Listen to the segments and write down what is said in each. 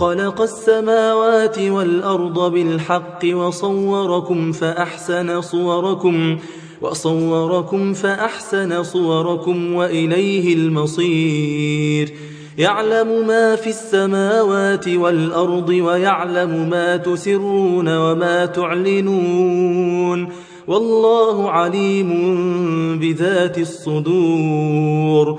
خلق السماوات والأرض بالحق وصوركم فأحسن صوركم وصوركم فأحسن صوركم وإليه المصير. يعلم ما في السماوات والأرض ويعلم ما تسرون وما تعلنون. والله عليم بذات الصدور.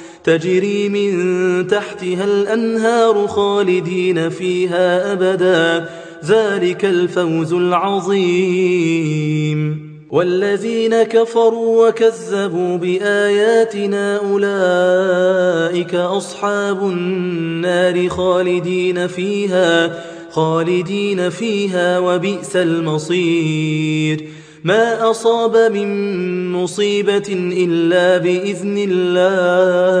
تجري من تحتها الأنهار خالدين فيها أبدا. ذلك الفوز العظيم. والذين كفروا وكذبوا بآياتنا أولئك أصحاب النار خالدين فيها خالدين فيها وبئس المصير. ما أصاب من مصيبة إلا بإذن الله.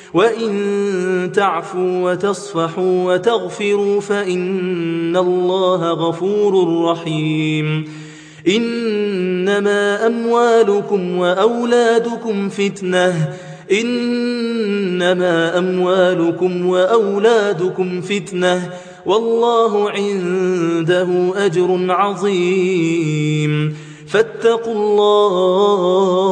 وإن تعفوا وتصفحوا وتغفروا فإن الله غفور رحيم إنما أموالكم وأولادكم فتنة إنما أموالكم وأولادكم فتنة والله عنده أجر عظيم فاتقوا الله